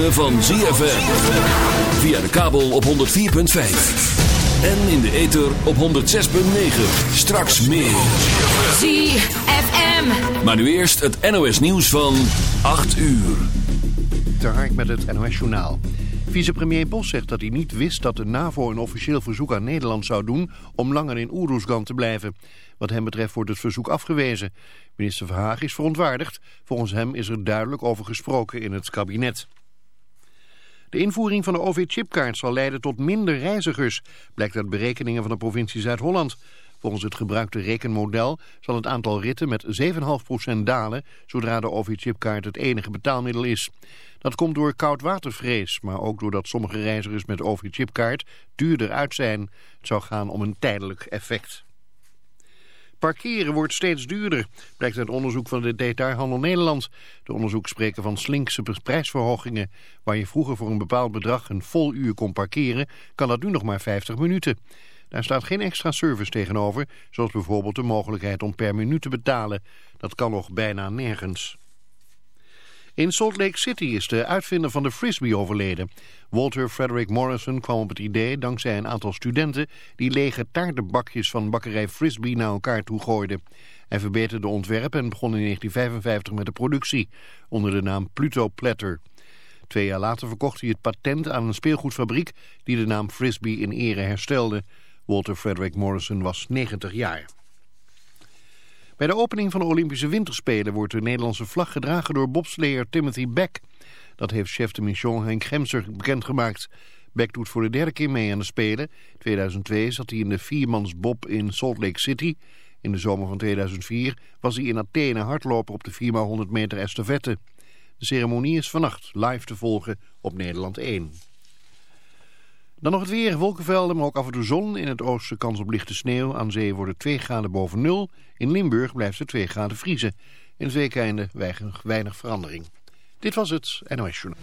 ritme van ZFM. Via de kabel op 104.5. En in de ether op 106.9. Straks meer. ZFM. Maar nu eerst het NOS nieuws van 8 uur. Ter Hark met het NOS Journaal. Vicepremier Bos zegt dat hij niet wist dat de NAVO een officieel verzoek aan Nederland zou doen om langer in Oeroesgan te blijven. Wat hem betreft wordt het verzoek afgewezen. Minister Verhaag is verontwaardigd. Volgens hem is er duidelijk over gesproken in het kabinet. De invoering van de OV-chipkaart zal leiden tot minder reizigers, blijkt uit berekeningen van de provincie Zuid-Holland. Volgens het gebruikte rekenmodel zal het aantal ritten met 7,5% dalen zodra de OV-chipkaart het enige betaalmiddel is. Dat komt door koudwatervrees, maar ook doordat sommige reizigers met OV-chipkaart duurder uit zijn. Het zou gaan om een tijdelijk effect. Parkeren wordt steeds duurder, blijkt uit onderzoek van de Detailhandel Nederland. De onderzoek spreken van slinkse prijsverhogingen. Waar je vroeger voor een bepaald bedrag een vol uur kon parkeren, kan dat nu nog maar 50 minuten. Daar staat geen extra service tegenover, zoals bijvoorbeeld de mogelijkheid om per minuut te betalen. Dat kan nog bijna nergens. In Salt Lake City is de uitvinder van de frisbee overleden. Walter Frederick Morrison kwam op het idee dankzij een aantal studenten... die lege taartenbakjes van bakkerij Frisbee naar elkaar toe gooiden. Hij verbeterde de ontwerp en begon in 1955 met de productie... onder de naam Pluto Platter. Twee jaar later verkocht hij het patent aan een speelgoedfabriek... die de naam Frisbee in ere herstelde. Walter Frederick Morrison was 90 jaar. Bij de opening van de Olympische Winterspelen wordt de Nederlandse vlag gedragen door bobsleer Timothy Beck. Dat heeft chef de mission Henk Gemser bekendgemaakt. Beck doet voor de derde keer mee aan de Spelen. In 2002 zat hij in de viermansbob in Salt Lake City. In de zomer van 2004 was hij in Athene hardloper op de 4x100 meter estafette. De ceremonie is vannacht live te volgen op Nederland 1. Dan nog het weer, wolkenvelden, maar ook af en toe zon. In het oosten kans op lichte sneeuw. Aan zee worden 2 graden boven nul. In Limburg blijft het 2 graden vriezen. In het weekeinde weinig, weinig verandering. Dit was het NOS Journal.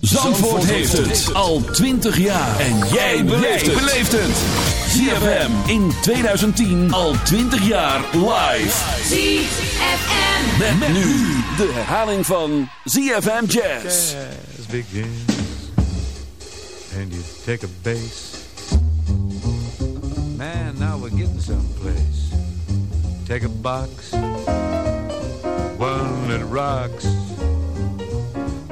Zandvoort heeft het al 20 jaar. En jij beleeft het. ZFM in 2010 al 20 jaar live. ZFM. Met, nu de herhaling van ZFM Jazz. jazz begins and you take a bass. Man, now we're getting someplace. Take a box, one that rocks.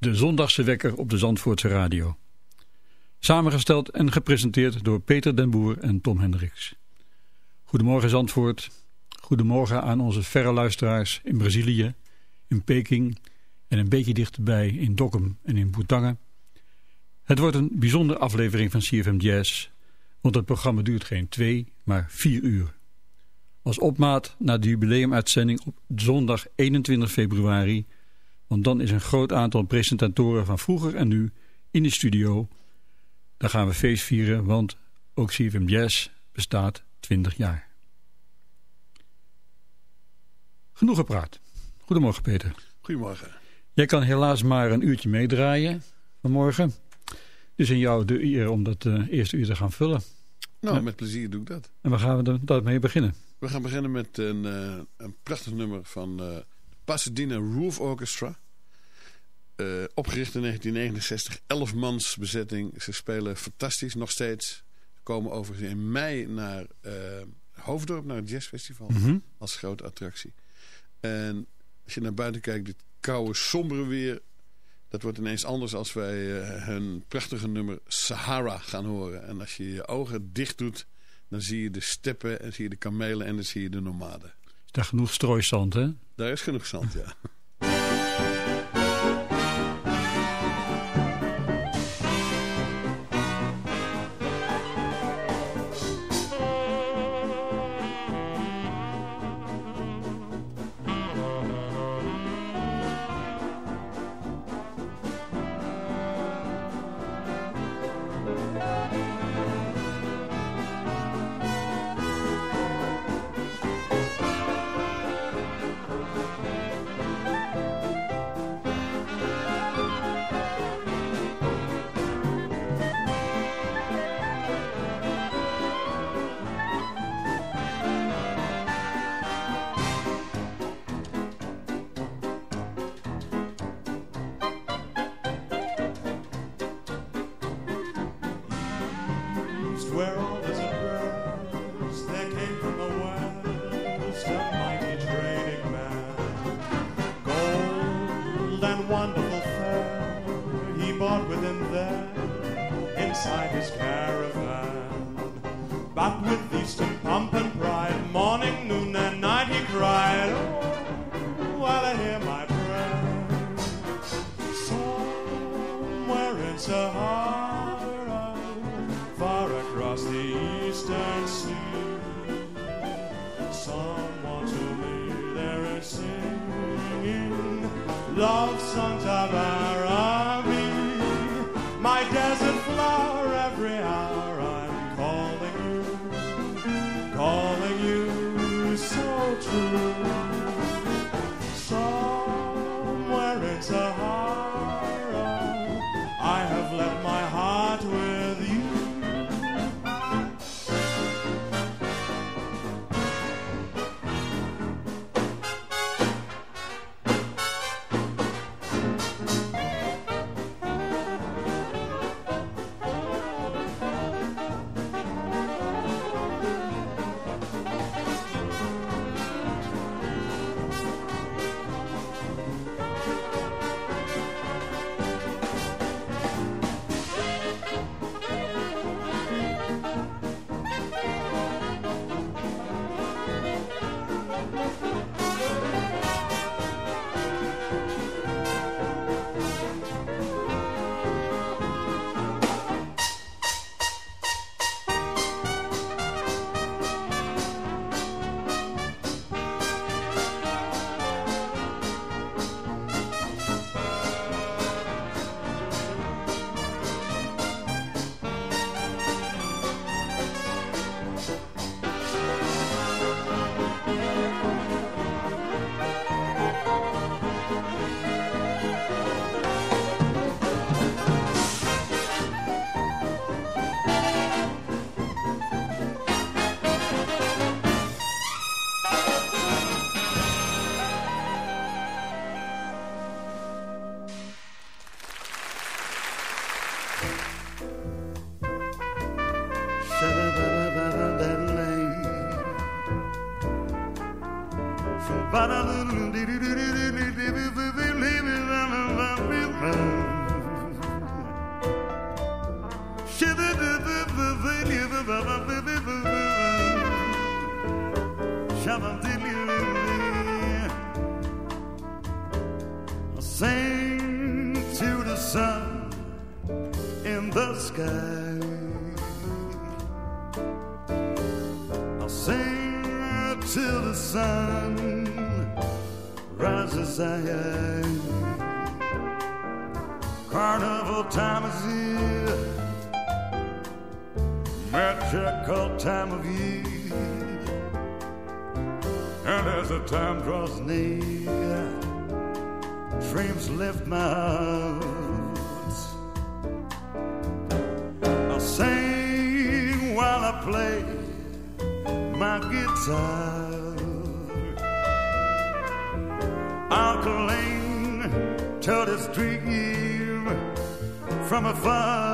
De zondagse wekker op de Zandvoortse radio. Samengesteld en gepresenteerd door Peter den Boer en Tom Hendricks. Goedemorgen Zandvoort. Goedemorgen aan onze verre luisteraars in Brazilië, in Peking en een beetje dichterbij in Dokkum en in Boetangen. Het wordt een bijzondere aflevering van CFM Jazz, want het programma duurt geen twee, maar vier uur. Als opmaat naar de jubileumuitzending op zondag 21 februari, want dan is een groot aantal presentatoren van vroeger en nu in de studio. Daar gaan we feest vieren, want ook CFM Jazz bestaat 20 jaar. Genoeg gepraat. Goedemorgen Peter. Goedemorgen. Jij kan helaas maar een uurtje meedraaien vanmorgen. Dus in jou de eer om dat uh, eerste uur te gaan vullen. Nou, ja. met plezier doe ik dat. En waar gaan we dan mee beginnen? We gaan beginnen met een, uh, een prachtig nummer van uh, Pasadena Roof Orchestra. Uh, opgericht in 1969, 11 mans bezetting. Ze spelen fantastisch, nog steeds. Ze komen overigens in mei naar Hoofddorp, naar het jazzfestival. Mm -hmm. Als grote attractie. En als je naar buiten kijkt, dit koude, sombere weer... Dat wordt ineens anders als wij hun prachtige nummer Sahara gaan horen. En als je je ogen dicht doet dan zie je de steppen en zie je de kamelen en dan zie je de nomaden. Is daar genoeg strooizand, hè? Daar is genoeg zand, ja. love songs of our army. My destiny. da da da Carnival time is here, magical time of year. And as the time draws near, dreams lift my heart. I'll sing while I play my guitar. Dream from afar.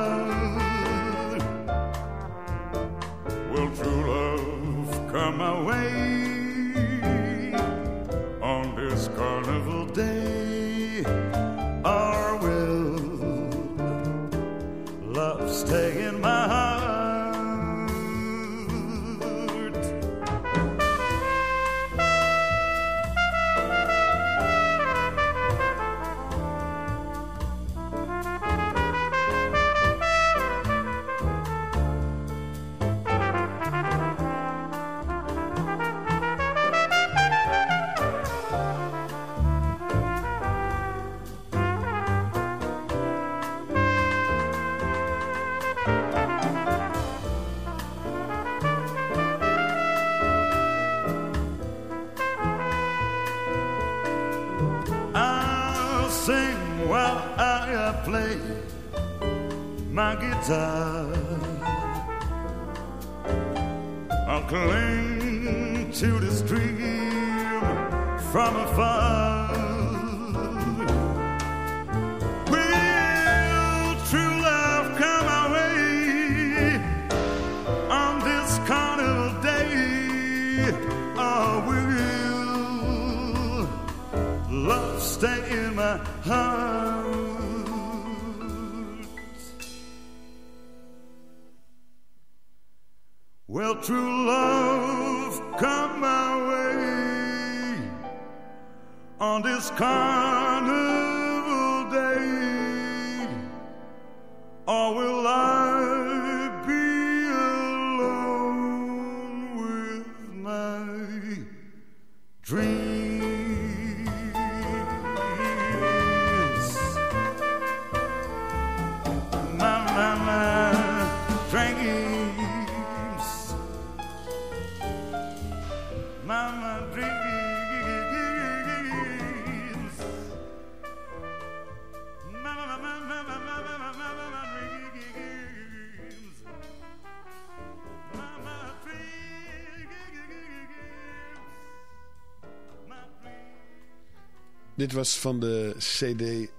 Dit was van de CD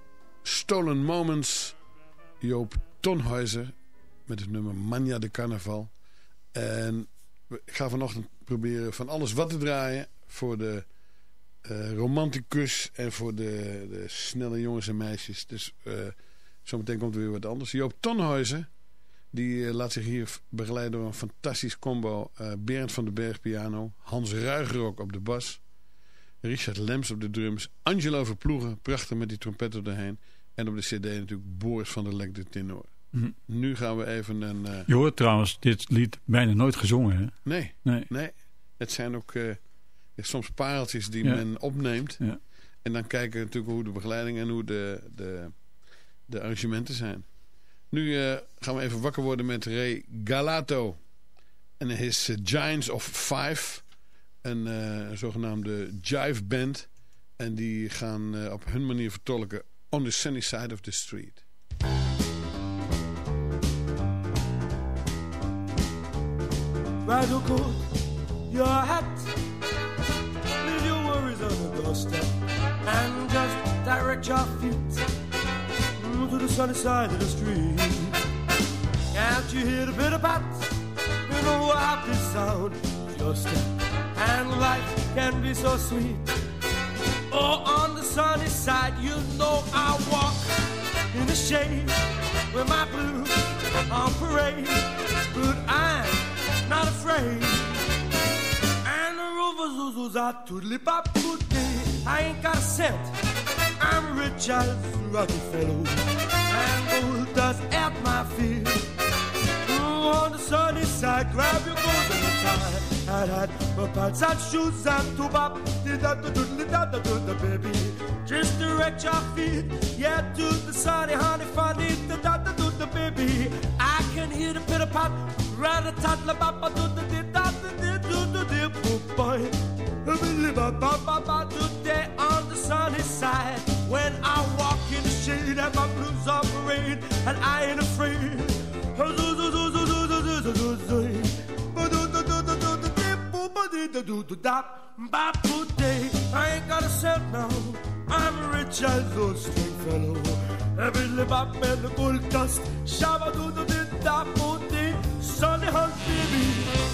Stolen Moments. Joop Tonhuizer met het nummer Mania de Carnaval. En ik ga vanochtend proberen van alles wat te draaien voor de eh, romanticus en voor de, de snelle jongens en meisjes. Dus eh, zometeen komt er weer wat anders. Joop Tonhuizen, die eh, laat zich hier begeleiden door een fantastisch combo. Berend van den Berg piano, Hans Ruigerok op de bas... Richard Lems op de drums. Angelo Verploegen, prachtig met die trompetten erheen. En op de cd natuurlijk Boris van der Lek de tenor. Mhm. Nu gaan we even een... eh, Je hoort trouwens dit lied bijna nooit gezongen. Hè? Nee, Nee. nee. Het zijn ook eh, soms pareltjes die Ja. men opneemt. Ja. En dan kijken we natuurlijk hoe de begeleiding en hoe de, de, de arrangementen zijn. Nu eh, gaan we even wakker worden met Ray Galato. En his Giants of Five. Een eh, zogenaamde jive band. En die gaan eh, op hun manier vertolken On the Sunny Side of the Street. Ride your hat, leave your worries on the doorstep, and just direct your feet to the sunny side of the street. Can't you hear the bitter pat? You know how this sound your step, and life can be so sweet. Oh, on the sunny side, you know I walk in the shade with my blues on parade. But I'm not afraid. And the rovers, those are toodly bop I ain't got a cent. I'm rich as Rockefeller. And gold dust at my feet. Oh, on the sunny side, grab your golden tie hat. Pants and shoes and two bop Did that the doodle da da do the baby. Just direct your feet. Yeah to the sunny honey funny Da da da do the baby. I can hear the pitter pat Rat a tat la bop Do the did da da did do the did boop boy. Today on the sunny side. When I walk in the shade And my blues are parade And I ain't afraid. I ain't got a cent now. I'm rich as those straight fellow. Every lip up and the gold dust. Shabba do do do da Sunny hunt baby.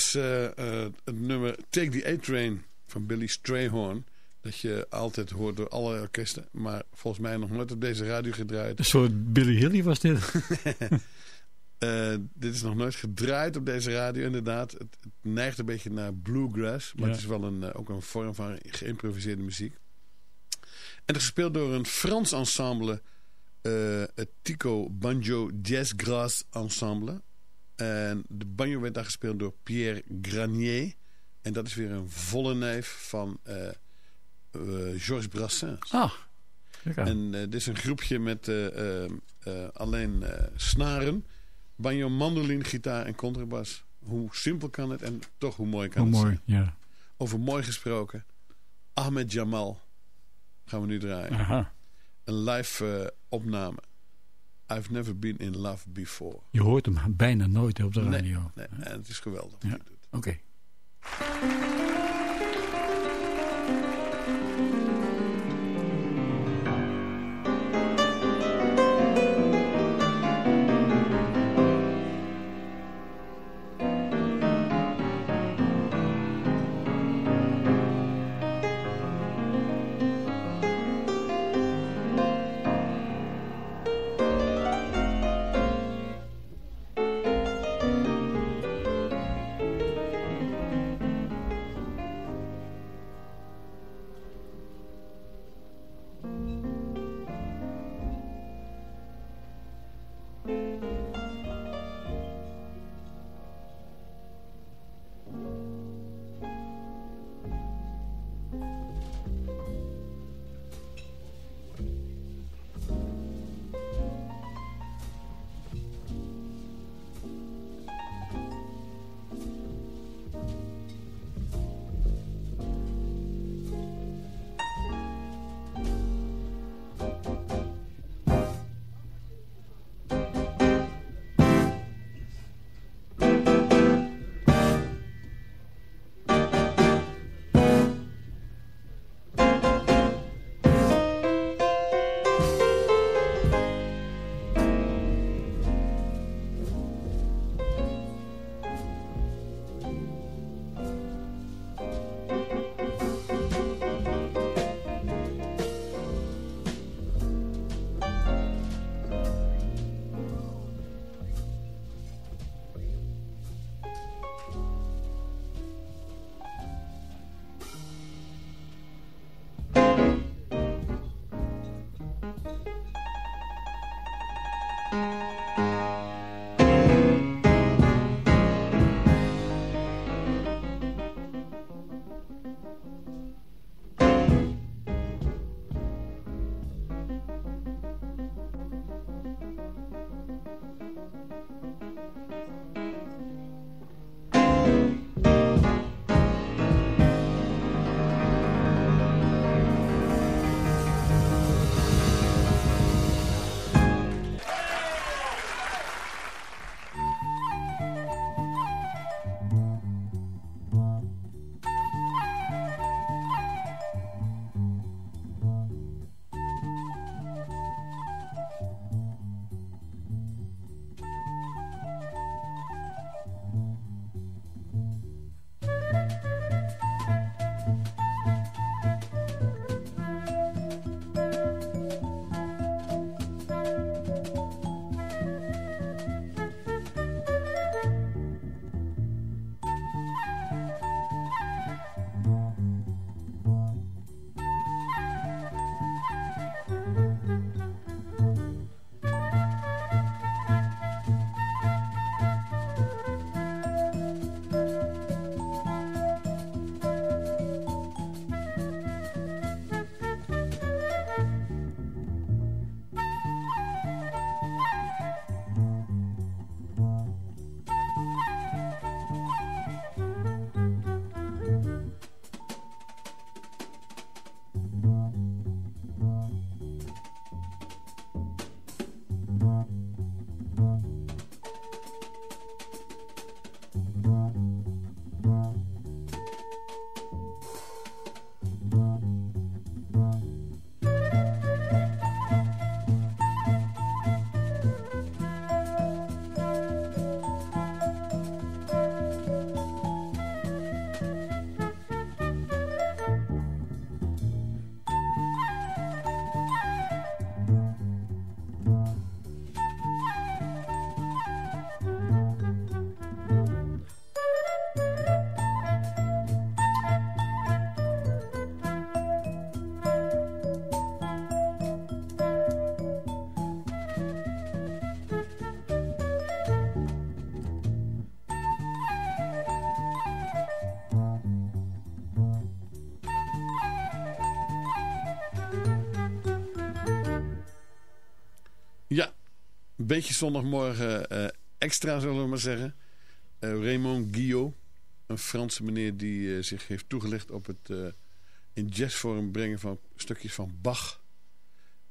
Was eh, eh, het nummer Take the A-Train van Billy Strayhorn. Dat je altijd hoort door alle orkesten. Maar volgens mij nog nooit op deze radio gedraaid. Een soort Billy Hilly was dit. Eh, dit is nog nooit gedraaid op deze radio, inderdaad. Het, het neigt een beetje naar bluegrass. Maar Ja. het is wel een, ook een vorm van geïmproviseerde muziek. En het is gespeeld door een Frans ensemble. het Tico Banjo Jazz Grass Ensemble. En de banjo werd daar gespeeld door Pierre Granier. En dat is weer een volle neef van eh, eh, Georges Brassens. Ah. En eh, dit is een groepje met alleen snaren, banjo, mandolin, gitaar en contrabas. Hoe simpel kan het en toch hoe mooi kan Hoe het mooi, zijn. ja. Over mooi gesproken. Ahmed Jamal gaan we nu draaien. Aha. Een live opname. I've never been in love before. Je hoort hem bijna nooit op de Nee, radio. nee, en het is geweldig. Ja. Oké. I've beetje zondagmorgen eh, extra zullen we maar zeggen. Eh, Raymond Guillot, een Franse meneer die eh, zich heeft toegelegd op het in jazzvorm brengen van stukjes van Bach.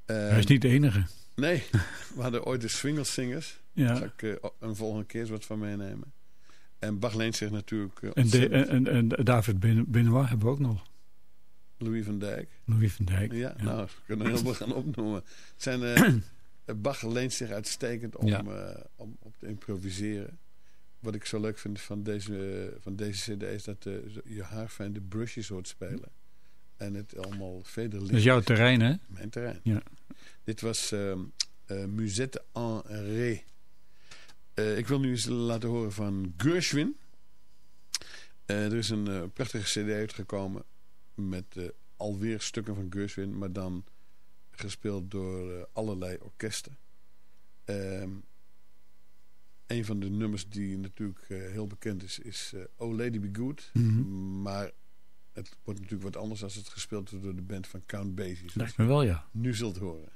Hij is niet de enige. Nee, we hadden ooit de Swingelsingers. Ja. Daar zal ik een volgende keer wat van meenemen. En Bach leent zich natuurlijk En, de, en, David Ben- Benoit hebben we ook nog. Louis van Dijk. Louis van Dijk. Ja, nou, we kunnen heel veel gaan opnoemen. Het Zijn, Bach leent zich uitstekend om, Ja. eh, om op te improviseren. Wat ik zo leuk vind van deze, van deze cd is dat eh, je haar fijn de brushes hoort spelen. En het allemaal vederlicht. Dat is jouw terrein, hè? Mijn terrein. Ja. Dit was ehm eh, Musette en Ré. Ik wil nu eens laten horen van Gershwin. Er is een prachtige cd uitgekomen met alweer stukken van Gershwin, maar dan gespeeld door eh, allerlei orkesten. Ehm, een van de nummers die natuurlijk eh, heel bekend is, is eh, Oh Lady Be Good. Mhm. Maar het wordt natuurlijk wat anders als het gespeeld wordt door de band van Count Basie. Lijkt me wel, ja. nu zult horen.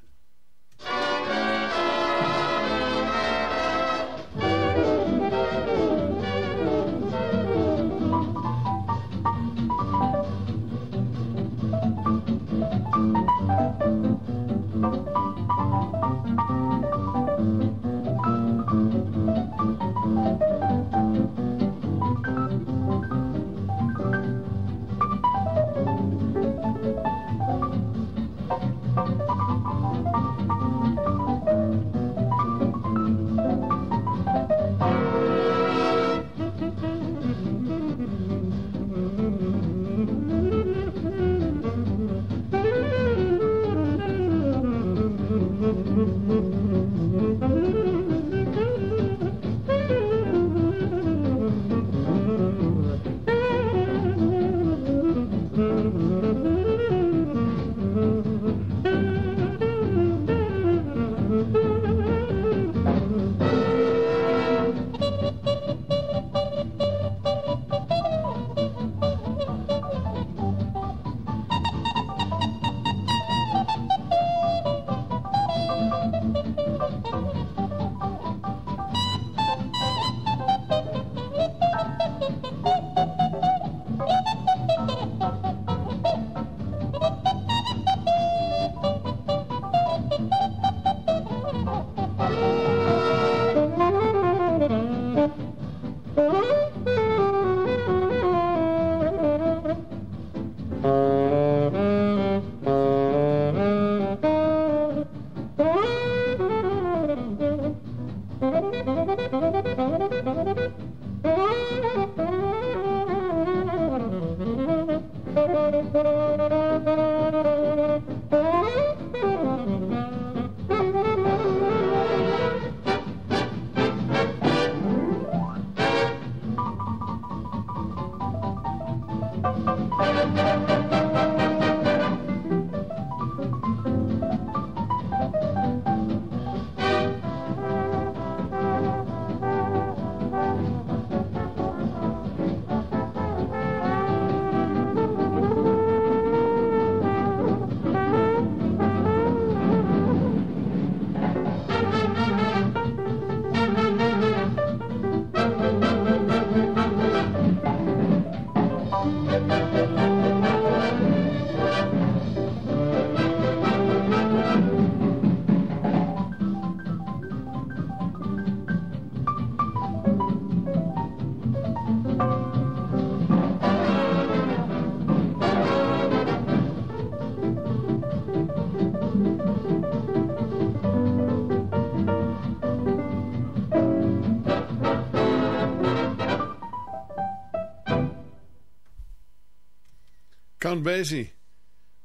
Basie.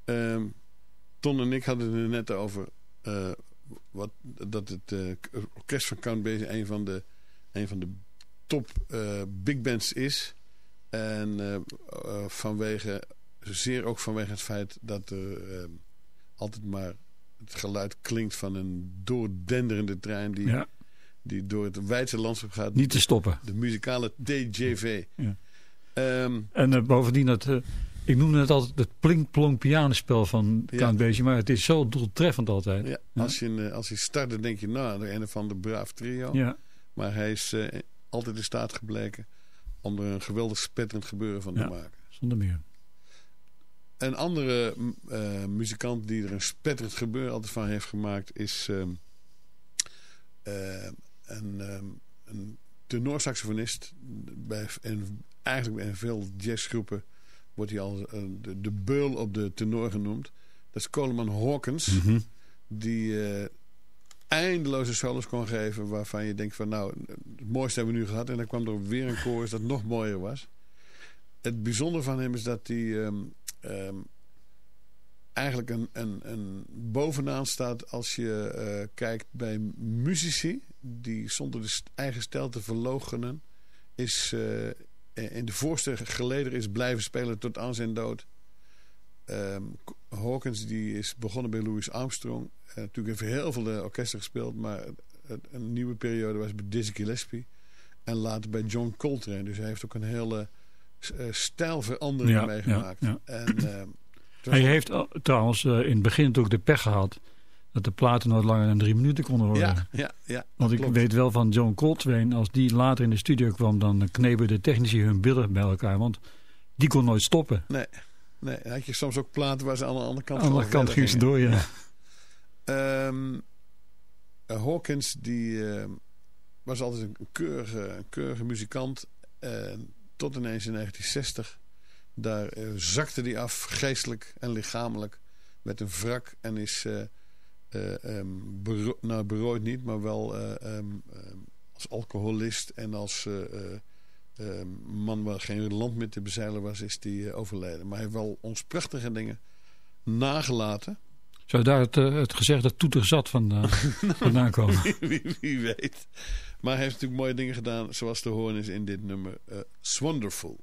Ehm, Ton en ik hadden het er net over eh, wat, dat het eh, orkest van Count Basie een van de, een van de top eh, big bands is. En eh, eh, vanwege, zeer ook vanwege het feit dat er eh, altijd maar het geluid klinkt van een doordenderende trein die, Ja. die door het wijdse landschap gaat. Niet te stoppen. De muzikale TJV. Ja. Ehm, En bovendien, dat, eh, Ik noemde het altijd het plink-plonk pianospel van Ja. Count Basie, maar het is zo doeltreffend altijd. Ja, als, je, eh, als hij start, dan denk je, nou, de een van de braaf trio. Ja. Maar hij is eh, altijd in staat gebleken om er een geweldig spetterend gebeuren van te maken. Zonder meer. Een andere m, eh, muzikant die er een spetterend gebeuren altijd van heeft gemaakt is ehm, eh, een, ehm, een tenorsaxofonist. Bij, en eigenlijk bij veel jazzgroepen wordt hij al eh, de, de beul op de tenor genoemd. Dat is Coleman Hawkins. Mhm. Die eh, eindeloze solos kon geven waarvan je denkt van nou, het mooiste hebben we nu gehad. En dan kwam er weer een chorus dat nog mooier was. Het bijzondere van hem is dat hij ehm, ehm, eigenlijk een, een, een bovenaan staat als je eh, kijkt bij muzici die zonder de eigen stijl te verloochenen is in de voorste geleden is blijven spelen tot aan zijn dood. Ehm, Hawkins die is begonnen bij Louis Armstrong. Eh, natuurlijk heeft hij heel veel de orkesten gespeeld, maar een nieuwe periode was bij Dizzy Gillespie. En later bij John Coltrane. Dus hij heeft ook een hele eh, stijlverandering Ja, meegemaakt. ja, En, was- Hij heeft trouwens eh, in het begin natuurlijk de pech gehad dat de platen nooit langer dan drie minuten konden worden. ja, ja, ja, Want ik klopt. weet wel van John Coltrane, als die later in de studio kwam, dan knepen de technici hun billen bij elkaar. Want die kon nooit stoppen. Nee, nee, had je soms ook platen waar ze aan de andere kant Aan de andere kant gingen ze door, ja. Ehm, eh, Hawkins die ehm, was altijd een keurige, een keurige muzikant. Tot ineens in 1960. Daar eh, zakte hij af, geestelijk en lichamelijk. Met een wrak. En is, um, bero nou, berooid niet, maar wel eh, ehm, ehm, als alcoholist en als eh, man waar geen land meer te bezeilen was, is die overleden. Maar hij heeft wel ons prachtige dingen nagelaten. Zou daar het, het gezegde toeter zat van, uh, vandaan komen? wie, weet. Maar hij heeft natuurlijk mooie dingen gedaan, zoals te horen is in dit nummer. Uh, It's Wonderful.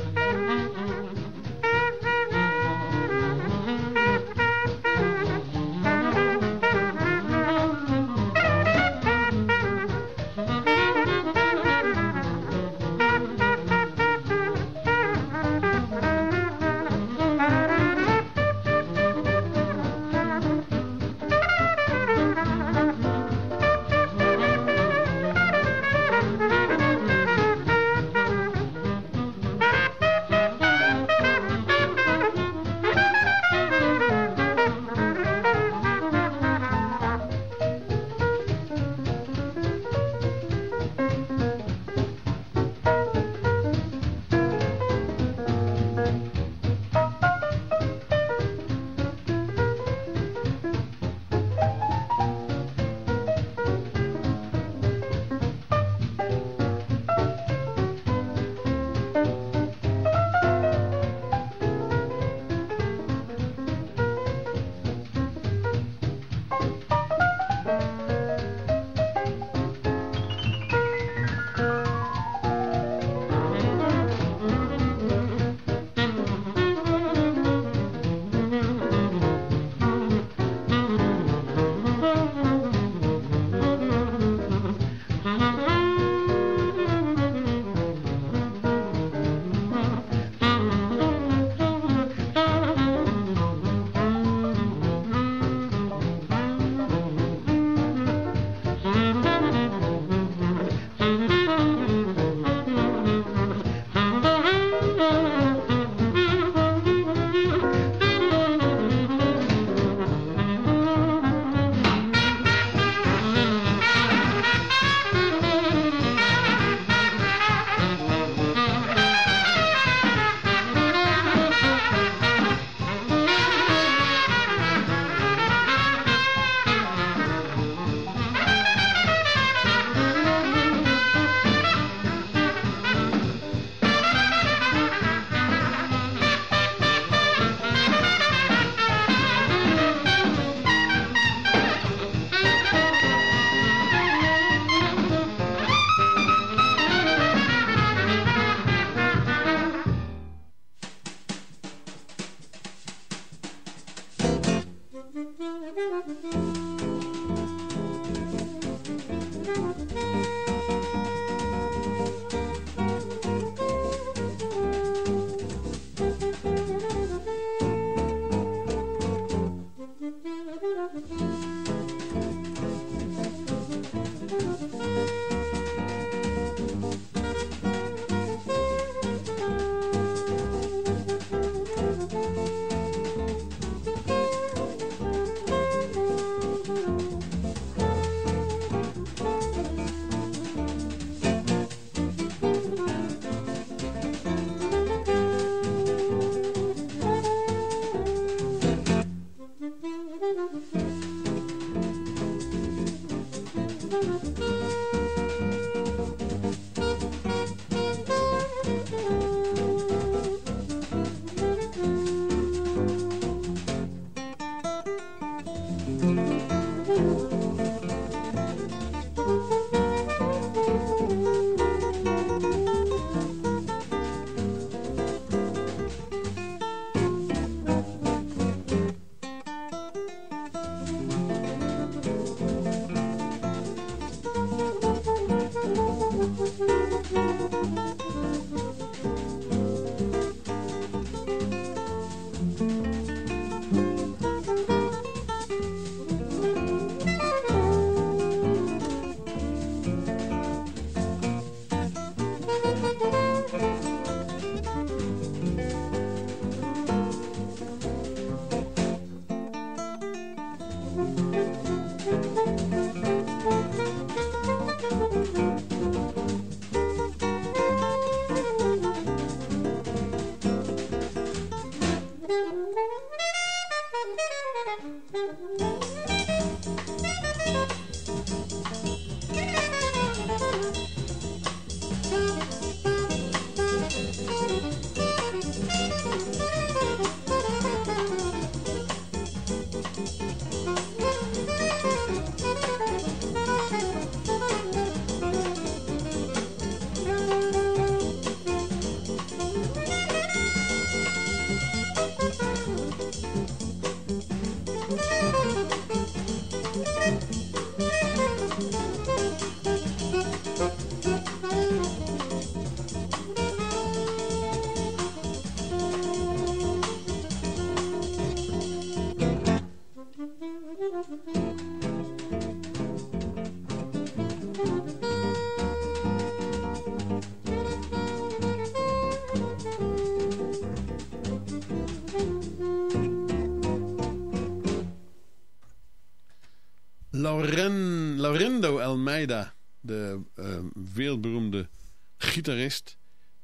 Lauren, Laurindo Almeida, de uh, wereldberoemde gitarist,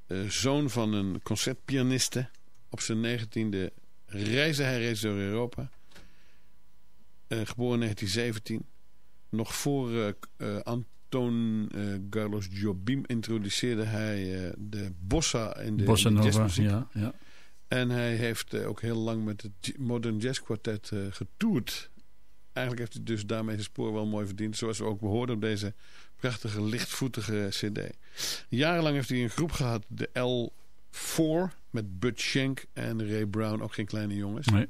uh, zoon van een concertpianiste. Op zijn negentiende reisde hij reeds door Europa. Uh, geboren in 1917. Nog voor Anton Carlos Jobim introduceerde hij de bossa in de, bossa in de nova, ja, ja. En hij heeft ook heel lang met het Modern Jazz Quartet getoerd eigenlijk heeft hij dus daarmee zijn spoor wel mooi verdiend. Zoals we ook behoorden op deze prachtige, lichtvoetige cd. Jarenlang heeft hij een groep gehad, de L4, met Bud Schenk en Ray Brown, ook geen kleine jongens. Nee.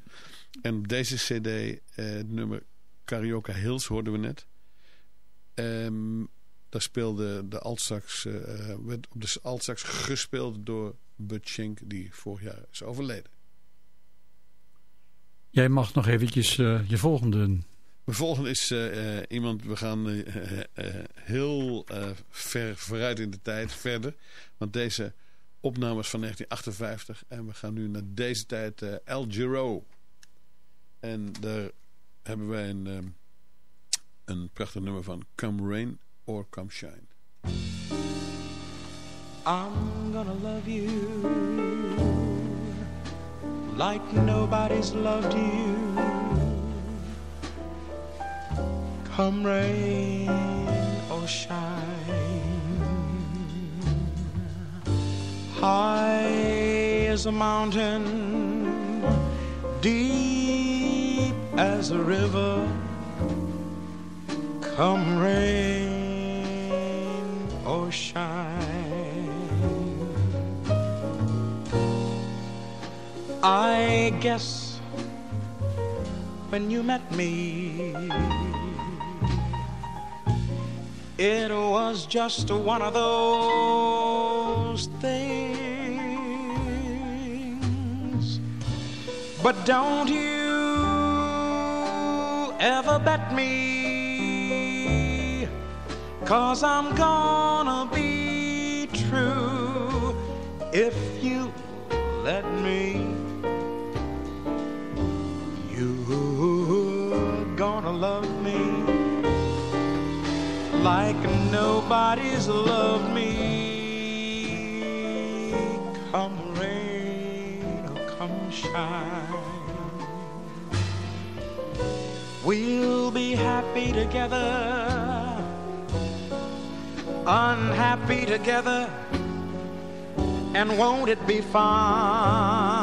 En op deze cd, eh, het nummer Carioca Hills hoorden we net. Um, daar speelde de altsax, uh, werd op de altsax gespeeld door Bud Schenk, die vorig jaar is overleden. Jij mag nog eventjes uh, je volgende... Mijn volgende is uh, uh, iemand, we gaan heel ver vooruit in de tijd verder. Want deze opnames van 1958 en we gaan nu naar deze tijd El Giro. En daar hebben wij een, een prachtig nummer van Come Rain or Come Shine. I'm gonna love you like nobody's loved you. Come rain or shine, high as a mountain, deep as a river. Come rain or shine. I guess when you met me, it was just one of those things. But don't you ever bet me, cause I'm gonna be true if you let me. Like nobody's loved me. Come rain or come shine, we'll be happy together, unhappy together, and won't it be fine?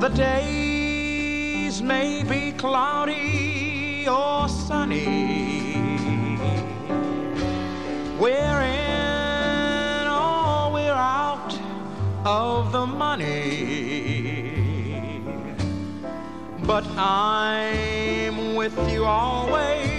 The days may be cloudy or sunny. We're in or we're out of the money. But I'm with you always.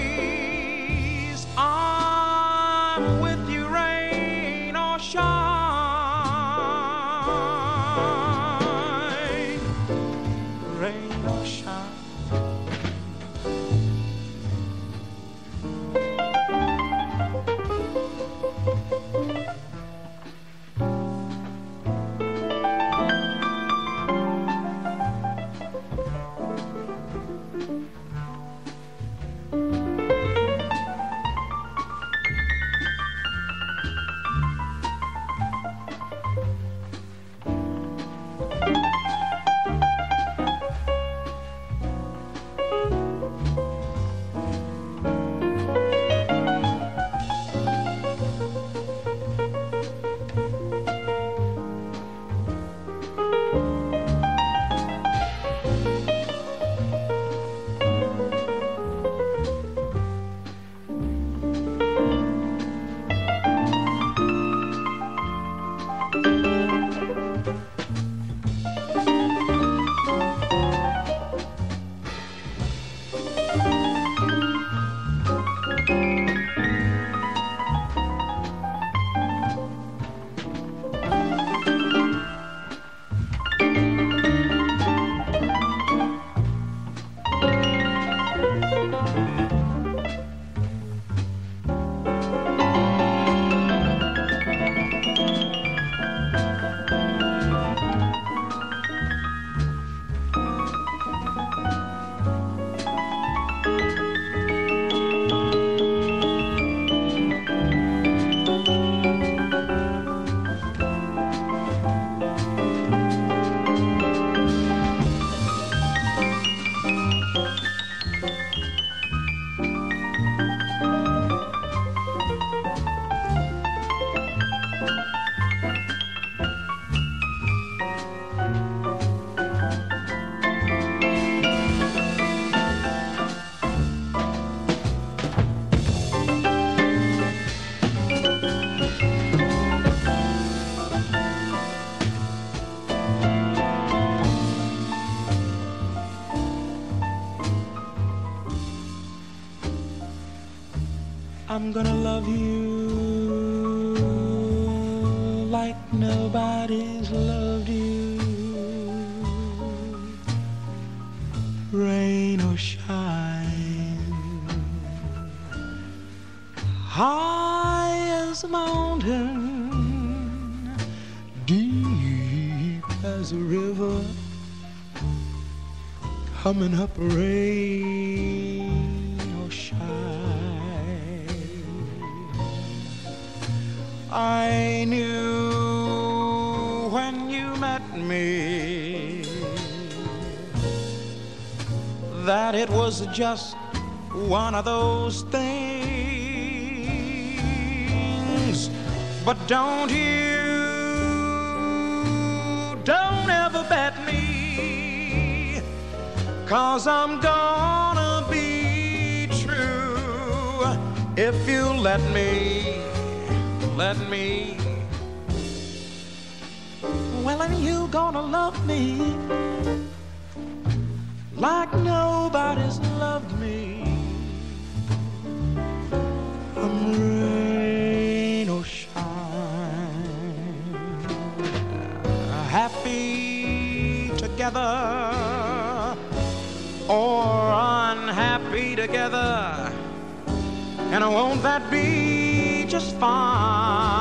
Love you like nobody's loved you. Rain or shine, high as a mountain, deep as a river, coming up a rain it was just one of those things. But don't you, don't ever bet me, cause I'm gonna be true if you let me, let me. Well, and you gonna love me and won't that be just fine?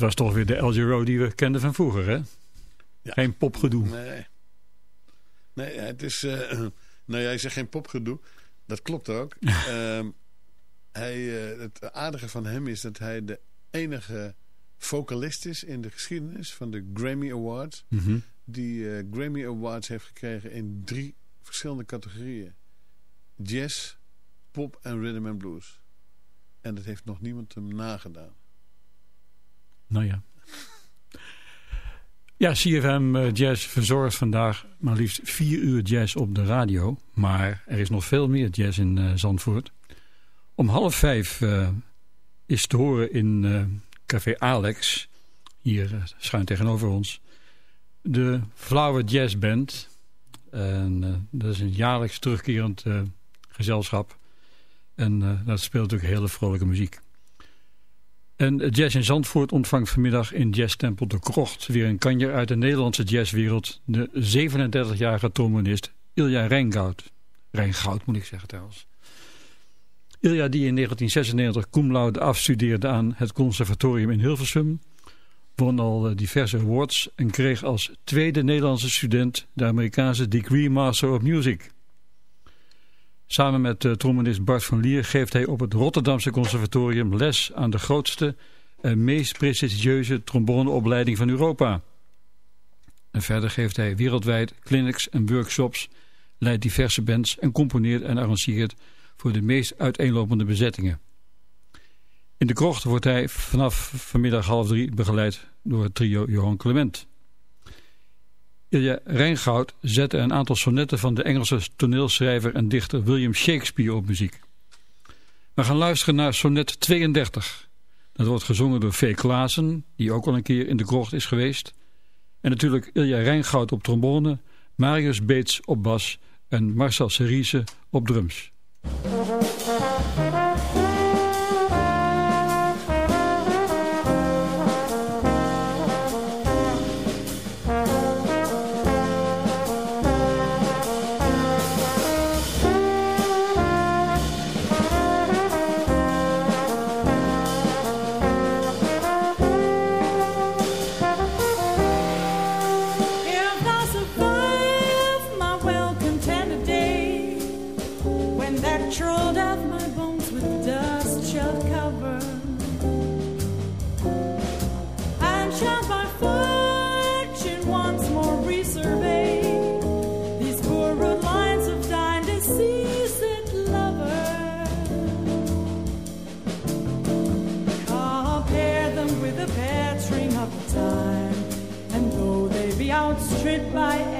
Dat was toch weer de El Giro die we kenden van vroeger, hè? Geen popgedoe. Nee. Nee, het is... eh nou, jij zegt geen popgedoe. Dat klopt ook. Ehm, hij, eh, het aardige van hem is dat hij de enige vocalist is in de geschiedenis van de Grammy Awards. Mhm. Die eh, Grammy Awards heeft gekregen in drie verschillende categorieën. Jazz, pop en rhythm and blues. En dat heeft nog niemand hem nagedaan. Nou ja. Ja, CFM eh, Jazz verzorgt vandaag maar liefst vier uur jazz op de radio. Maar er is nog veel meer jazz in eh, Zandvoort. Om half vijf eh, is te horen in Café Alex, hier schuin tegenover ons, de Flower Jazz Band. En dat is een jaarlijks terugkerend gezelschap. En dat speelt natuurlijk hele vrolijke muziek. En Jazz in Zandvoort ontvangt vanmiddag in Jazztempel de Krocht weer een kanjer uit de Nederlandse jazzwereld. De 37-jarige trombonist Ilja Rijngoud. Rijngoud moet ik zeggen trouwens. Ilja die in 1996 cum laude afstudeerde aan het conservatorium in Hilversum. Won al eh, diverse awards en kreeg als tweede Nederlandse student de Amerikaanse Degree Master of Music. Samen met uh, trombonist Bart van Lier geeft hij op het Rotterdamse conservatorium les aan de grootste en meest prestigieuze tromboneopleiding van Europa. En verder geeft hij wereldwijd clinics en workshops, leidt diverse bands en componeert en arrangeert voor de meest uiteenlopende bezettingen. In de krocht wordt hij vanaf vanmiddag half drie begeleid door het trio Johan Clement. Ilja Rijngoud zette een aantal sonnetten van de Engelse toneelschrijver en dichter William Shakespeare op muziek. We gaan luisteren naar sonnet 32. Dat wordt gezongen door V. Klaassen, die ook al een keer in de krocht is geweest. En natuurlijk Ilja Rijngoud op trombone, Marius Beets op bas en Marcel Cerise op drums. portrait by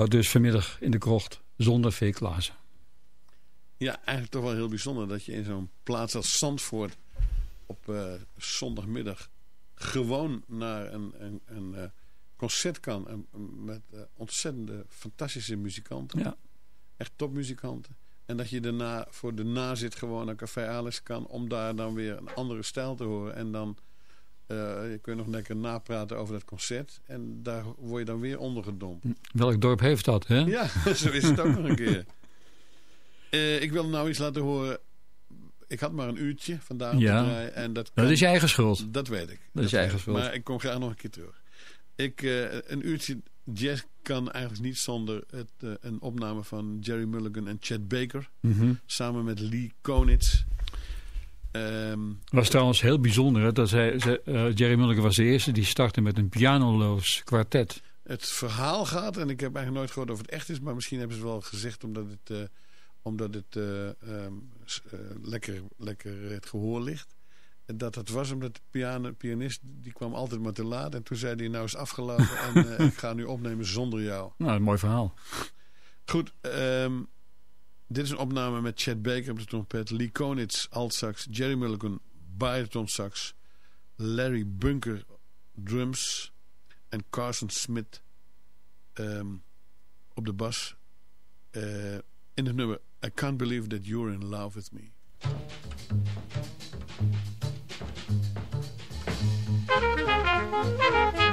gaat dus vanmiddag in de krocht zonder V. Klaassen. Ja, eigenlijk toch wel heel bijzonder dat je in zo'n plaats als Zandvoort op uh, zondagmiddag gewoon naar een, een, een eh, concert kan. Met eh, ontzettende fantastische muzikanten. Ja. Echt topmuzikanten. En dat je daarna voor de nazit gewoon een Café Alice kan om daar dan weer een andere stijl te horen. En dan eh, je kun je nog lekker napraten over dat concert. En daar word je dan weer ondergedompt. Welk dorp heeft dat, hè? Ja, zo is het ook nog een keer. Eh, ik wil nou iets laten horen. Ik had maar een uurtje vandaag om Ja. te draaien. En dat, Dat is je eigen schuld. Dat weet ik. Dat is je eigen schuld. Maar ik kom graag nog een keer terug. Ik, eh, een uurtje jazz kan eigenlijk niet zonder het, een opname van Jerry Mulligan en Chet Baker. Mhm. Samen met Lee Konitz. Ehm, was trouwens heel bijzonder. Hè, dat ze, eh, Jerry Mulligan was de eerste die startte met een pianoloos kwartet. het verhaal gaat, en ik heb eigenlijk nooit gehoord of het echt is, maar misschien hebben ze wel gezegd omdat het, eh, omdat het eh, ehm, eh, lekker, lekker het gehoor ligt. En dat het was omdat de piano, pianist, die kwam altijd maar te laat. En toen zei hij, nou is afgelopen en ik ga nu opnemen zonder jou. Nou, een mooi verhaal. Goed, ehm, dit is een opname met Chad Baker op de trompet, Lee Konitz altsax, Jerry Mulligan sax, Larry Bunker drums en Carson Smith ehm, op de bas eh, in het nummer I Can't Believe That You're In Love With Me.